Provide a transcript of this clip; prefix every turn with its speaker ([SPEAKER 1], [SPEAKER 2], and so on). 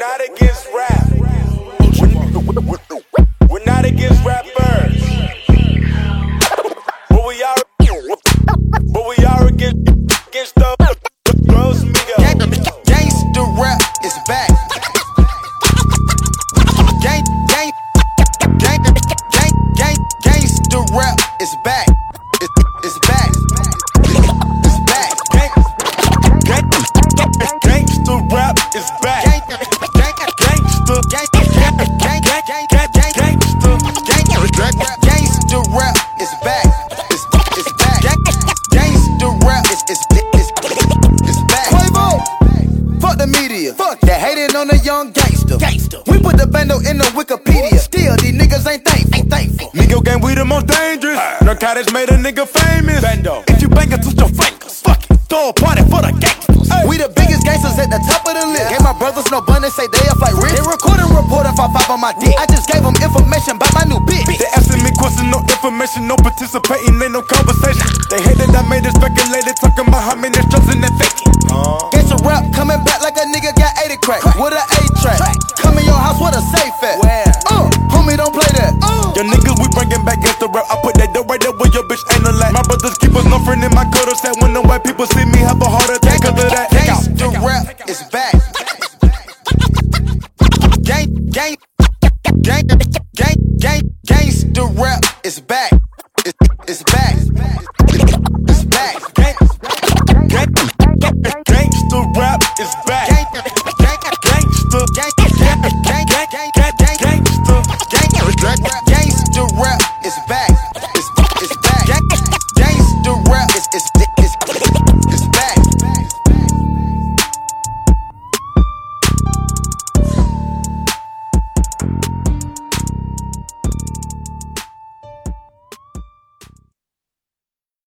[SPEAKER 1] not against rap. We're not against rappers. But we are, but we are against, against the,
[SPEAKER 2] media. Fuck that hating on the young gangster. Gangster. We put the bando in the Wikipedia. Still, these niggas ain't thankful. Ain't thankful.
[SPEAKER 1] Migo gang, we the most dangerous. Narcotics made a nigga famous. Bando. If you bang it, touch your fingers. Fuck it. Throw a party for the gangsters.
[SPEAKER 2] We the biggest gangsters at the top of the list. Gave my brothers no bun, they say they up like rich. They recording report if I pop on my dick. I just gave them information about my new bitch.
[SPEAKER 1] They asking me questions, no information, no participating, ain't no conversation. They hate that I made it speculated, talking about how many strokes and they faking.
[SPEAKER 2] Gangsta nigga got 80 crack. With a A track. Come in your house with a safe at.
[SPEAKER 3] Where?
[SPEAKER 2] Uh, homie, don't play that. Uh.
[SPEAKER 1] Your niggas, we bringing back gangsta rap. I put that dope right there where your bitch ain't a lat. My brothers keep us no friend in my cuddle set. When the white people see me, have a heart attack cause of that.
[SPEAKER 2] Gangsta rap is back. Gang, gang, gang, gang, gang, gangsta rap is back. It, it's back. up.